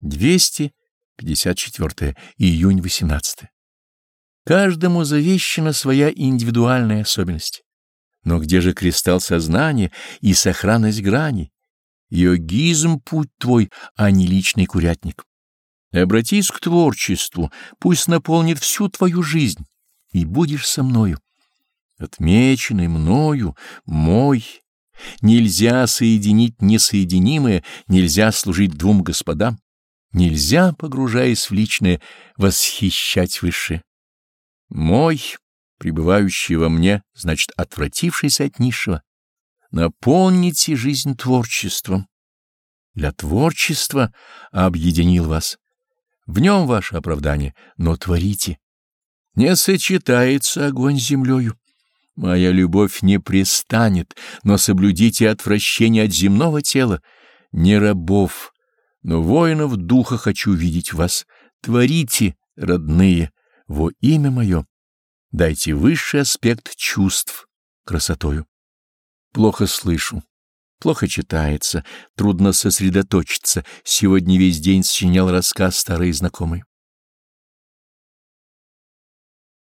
254 июнь 18 Каждому завещана своя индивидуальная особенность. Но где же кристалл сознания и сохранность грани? Йогизм — путь твой, а не личный курятник. Обратись к творчеству, пусть наполнит всю твою жизнь, и будешь со мною. Отмеченный мною, мой. Нельзя соединить несоединимое, нельзя служить двум господам, нельзя, погружаясь в личное, восхищать высшее. Мой, пребывающий во мне, значит, отвратившийся от низшего. Наполните жизнь творчеством. Для творчества объединил вас. В нем ваше оправдание, но творите. Не сочетается огонь с землею. Моя любовь не пристанет, но соблюдите отвращение от земного тела. Не рабов, но воинов духа хочу видеть вас. Творите, родные, во имя мое. Дайте высший аспект чувств красотою. Плохо слышу, плохо читается, трудно сосредоточиться. Сегодня весь день сочинял рассказ старый знакомый.